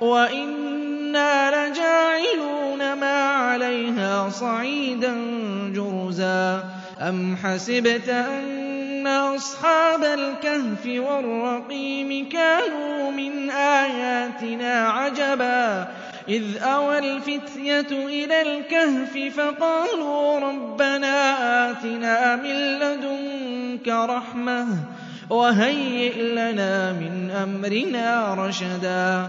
وإنا لجاعلون ما عليها صعيدا جرزا أم حسبت أن أصحاب الكهف والرقيم كانوا من آياتنا عجبا إذ أوى الفتية إلى الكهف فقالوا ربنا آتنا من لدنك رحمة وهيئ لنا من أمرنا رشدا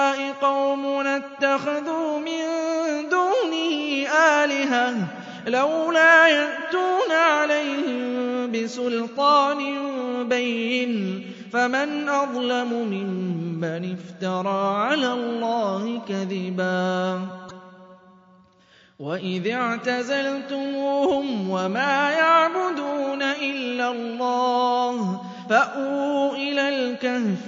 اتَّخَذُوا مِن دُونِهِ آلِهَةً ۖ لَّوْلَا يَأْتُونَ عَلَيْهِم بِسُلْطَانٍ بَيِّنٍ فَمَنْ أَظْلَمُ مِمَّنِ افْتَرَىٰ عَلَى اللَّهِ كَذِبًا وَإِذِ اعْتَزَلْتُمُوهُمْ وَمَا يَعْبُدُونَ إِلَّا اللَّهَ فَأْوُوا إِلَى الْكَهْفِ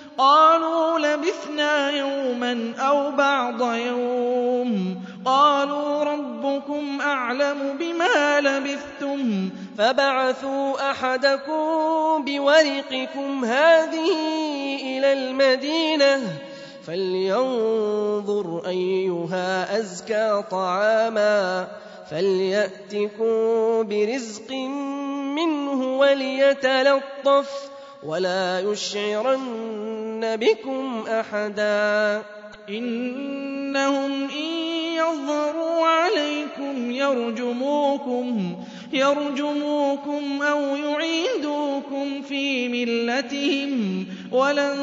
قَالُوا لَبِثْنَا يَوْمًا أَوْ بَعْضَ يَوْمٍ. قَالُوا رَبُّكُمْ أَعْلَمُ بِمَا لَبِثْتُمْ. فَابْعَثُوا أَحَدَكُم بِوَرِقِكُمْ هَٰذِهِ إِلَى الْمَدِينَةِ. فَلْيَنظُرْ أَيُّهَا أَزْكَىٰ طَعَامًا. فَلْيَأْتِكُم بِرِزْقٍ مِّنْهُ وَلْيَتَلَطَّفْ. ولا يشعرن بكم أحدا إنهم إن يظهروا عليكم يرجموكم يرجموكم أو يعيدوكم في ملتهم ولن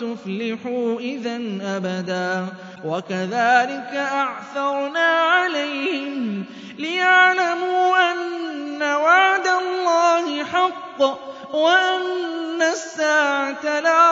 تفلحوا إذا أبدا وكذلك أعثرنا عليهم ليعلموا أن وعد الله حق وأن الساعة لا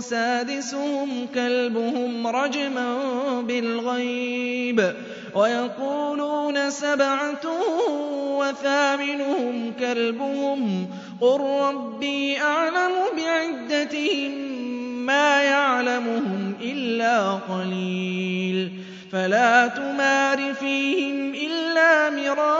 سادسهم كلبهم رجما بالغيب ويقولون سبعة وثامنهم كلبهم قل ربي أعلم بعدتهم ما يعلمهم إلا قليل فلا تمار فيهم إلا مراء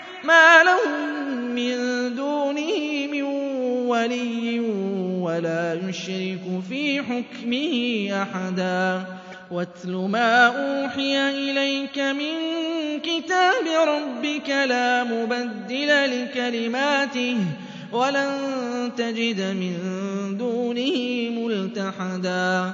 مَا لَهُم مِّن دُونِهِ مِن وَلِيٍّ وَلَا يُشْرِكُ فِي حُكْمِهِ أَحَدًا. وَاتْلُ مَا أُوحِيَ إِلَيْكَ مِن كِتَابِ رَبِّكَ لَا مُبَدِّلَ لِكَلِمَاتِهِ وَلَن تَجِدَ مِن دُونِهِ مُلْتَحَدًا.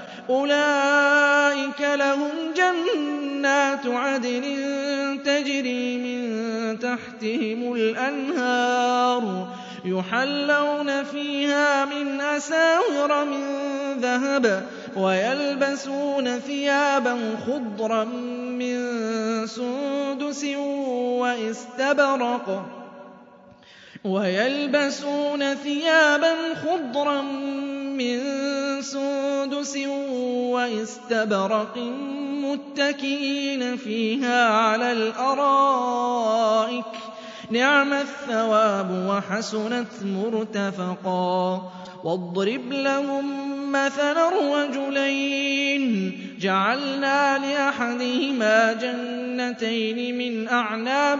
أُولَٰئِكَ لَهُمْ جَنَّاتُ عَدْنٍ تَجْرِي مِن تَحْتِهِمُ الْأَنْهَارُ يُحَلَّوْنَ فِيهَا مِنْ أَسَاوِرَ مِن ذَهَبٍ وَيَلْبَسُونَ ثِيَابًا خُضْرًا مِّن سُندُسٍ وَإِسْتَبْرَقٍ وَيَلْبَسُونَ ثِيَابًا خُضْرًا مِّن سُندُسٍ وَإِسْتَبْرَقٍ مُّتَّكِئِينَ فِيهَا عَلَى الْأَرَائِكِ. نِعْمَ الثَّوَابُ وَحَسُنَتْ مُرْتَفَقًا. وَاضْرِبْ لَهُم مَّثَلًا رَّجُلَيْنِ جَعَلْنَا لِأَحَدِهِمَا جَنَّتَيْنِ مِنْ أَعْنَابٍ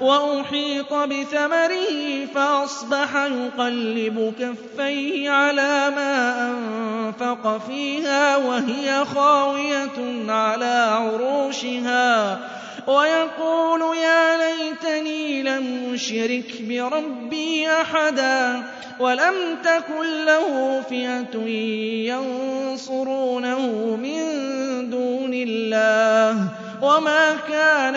وَأُحِيطَ بِثَمَرِهِ فَأَصْبَحَ يُقَلِّبُ كَفَّيْهِ عَلَىٰ مَا أَنفَقَ فِيهَا وَهِيَ خَاوِيَةٌ عَلَىٰ عُرُوشِهَا وَيَقُولُ يَا لَيْتَنِي لَمْ أُشْرِكْ بِرَبِّي أَحَدًا وَلَمْ تَكُن لَّهُ فِئَةٌ يَنصُرُونَهُ مِن دُونِ اللَّهِ وَمَا كَانَ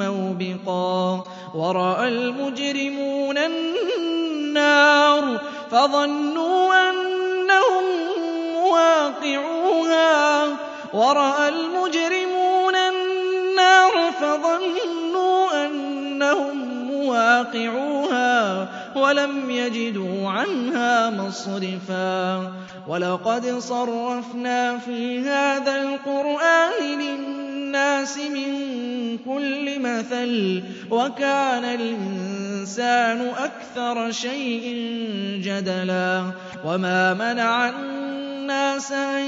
مَّوْبِقًا وَرَأَى الْمُجْرِمُونَ النَّارَ فَظَنُّوا أَنَّهُم مُّوَاقِعُوهَا وَرَأَى الْمُجْرِمُونَ النَّارَ فَظَنُّوا أَنَّهُم مُّوَاقِعُوهَا وَلَمْ يَجِدُوا عَنْهَا مَصْرِفًا وَلَقَدْ صَرَّفْنَا فِي هَٰذَا الْقُرْآنِ لِلنَّاسِ مِن كُلِّ مَثَلٍ وَكَانَ الْإِنسَانُ أَكْثَرَ شَيْءٍ جَدَلًا وَمَا مَنَعَ النَّاسَ أَن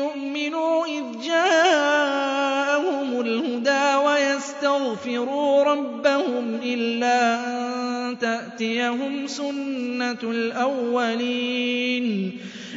يُؤْمِنُوا إِذْ جَاءَهُمُ الْهُدَىٰ وَيَسْتَغْفِرُوا رَبَّهُمْ إِلَّا أَن تَأْتِيَهُمْ سُنَّةُ الْأَوَّلِينَ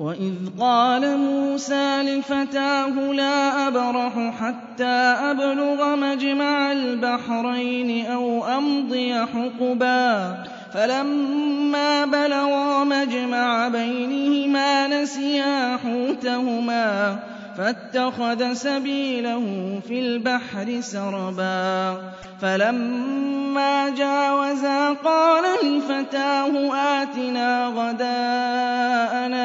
وَإِذْ قَالَ مُوسَىٰ لِفَتَاهُ لَا أَبْرَحُ حَتَّىٰ أَبْلُغَ مَجْمَعَ الْبَحْرَيْنِ أَوْ أَمْضِيَ حُقُبًا فَلَمَّا بَلَغَا مَجْمَعَ بَيْنِهِمَا نَسِيَا حُوتَهُمَا فَاتَّخَذَ سَبِيلَهُ فِي الْبَحْرِ سَرَبًا. فَلَمَّا جَاوَزَا قَالَ لِفَتَاهُ آتِنَا غَدَاءَنَا.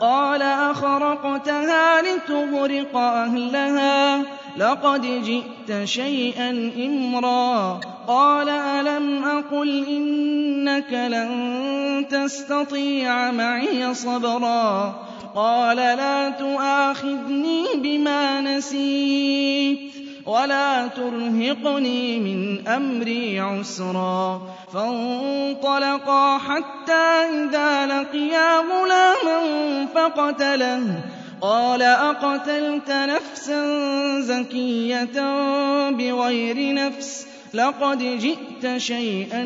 قال أخرقتها لتغرق أهلها لقد جئت شيئا إمرا قال ألم أقل إنك لن تستطيع معي صبرا قال لا تؤاخذني بما نسيت ولا ترهقني من أمري عسرا فانطلقا حتى إذا لقيا غلاما فقتله قال أقتلت نفسا زكية بغير نفس لقد جئت شيئا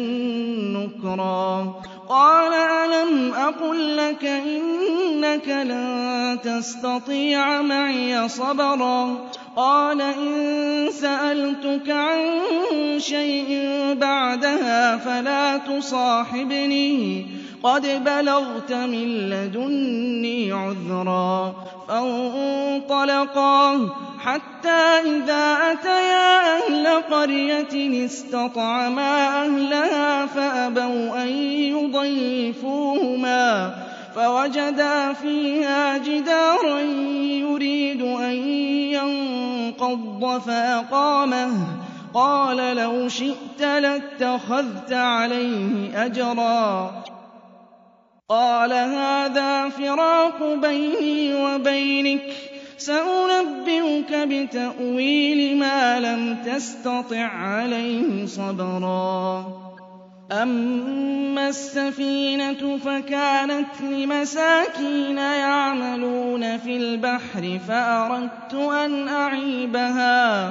نكرا قال ألم أقل لك إنك لن تستطيع معي صبرا؟ قال إن سألتك عن شيء بعدها فلا تصاحبني. قد بلغت من لدني عذرا فانطلقا حتى إذا أتيا أهل قرية استطعما أهلها فأبوا أن يضيفوهما فوجدا فيها جدارا يريد أن ينقض فأقامه قال لو شئت لاتخذت عليه أجرا قال هذا فراق بيني وبينك سأنبئك بتأويل ما لم تستطع عليه صبرا. أما السفينة فكانت لمساكين يعملون في البحر فأردت أن أعيبها.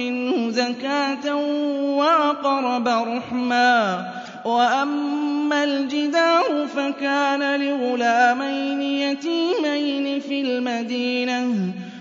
منه زكاة وأقرب رحما. وأما الجدار فكان لغلامين يتيمين في المدينة.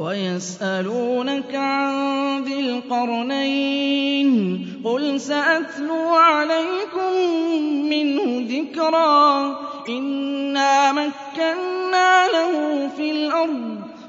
ويسألونك عن ذي القرنين قل سأتلو عليكم منه ذكرا إنا مكنا له في الأرض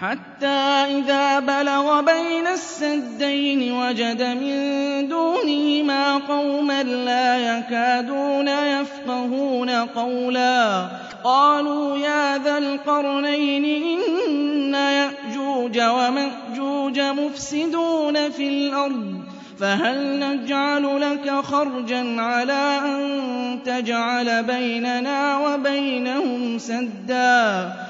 حَتَّىٰ إِذَا بَلَغَ بَيْنَ السَّدَّيْنِ وَجَدَ مِن دُونِهِمَا قَوْمًا لَّا يَكَادُونَ يَفْقَهُونَ قَوْلًا. قَالُوا يَا ذَا الْقَرْنَيْنِ إِنَّ يَأْجُوجَ وَمَأْجُوجَ مُفْسِدُونَ فِي الْأَرْضِ فَهَلْ نَجْعَلُ لَكَ خَرْجًا عَلَىٰ أَن تَجْعَلَ بَيْنَنَا وَبَيْنَهُمْ سَدًّا؟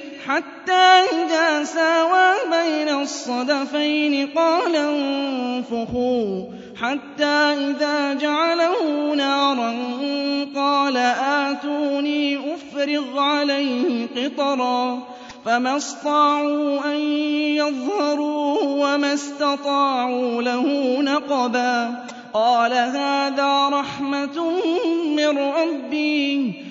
حَتَّىٰ إِذَا سَاوَىٰ بَيْنَ الصَّدَفَيْنِ قَالَ انفُخُوا حَتَّىٰ إِذَا جَعَلَهُ نَارًا قَالَ آتُونِي أُفْرِغْ عَلَيْهِ قِطْرًا فَمَا اسْطَاعُوا أَن يَظْهَرُوهُ وَمَا اسْتَطَاعُوا لَهُ نَقْبًا قَالَ هَٰذَا رَحْمَةٌ مِّن رَّبِّي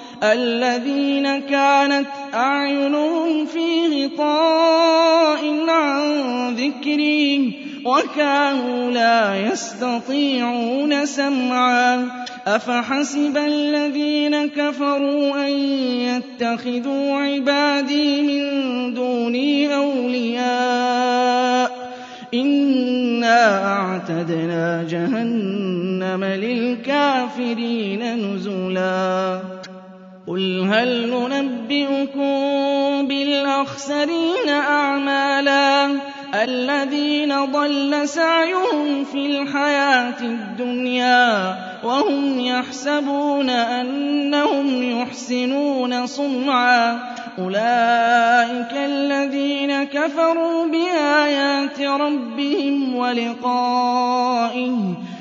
الَّذِينَ كَانَتْ أَعْيُنُهُمْ فِي غِطَاءٍ عَن ذِكْرِي وَكَانُوا لَا يَسْتَطِيعُونَ سَمْعًا أَفَحَسِبَ الَّذِينَ كَفَرُوا أَن يَتَّخِذُوا عِبَادِي مِن دُونِي أَوْلِيَاءَ إِنَّا أَعْتَدْنَا جَهَنَّمَ لِلْكَافِرِينَ نُزُلًا قُلْ هَلْ نُنَبِّئُكُم بِالْأَخْسَرِينَ أَعْمَالًا الَّذِينَ ضَلَّ سَعْيُهُمْ فِي الْحَيَاةِ الدُّنْيَا وَهُمْ يَحْسَبُونَ أَنَّهُمْ يُحْسِنُونَ صُنْعًا أُولَٰئِكَ الَّذِينَ كَفَرُوا بِآيَاتِ رَبِّهِمْ وَلِقَائِهِ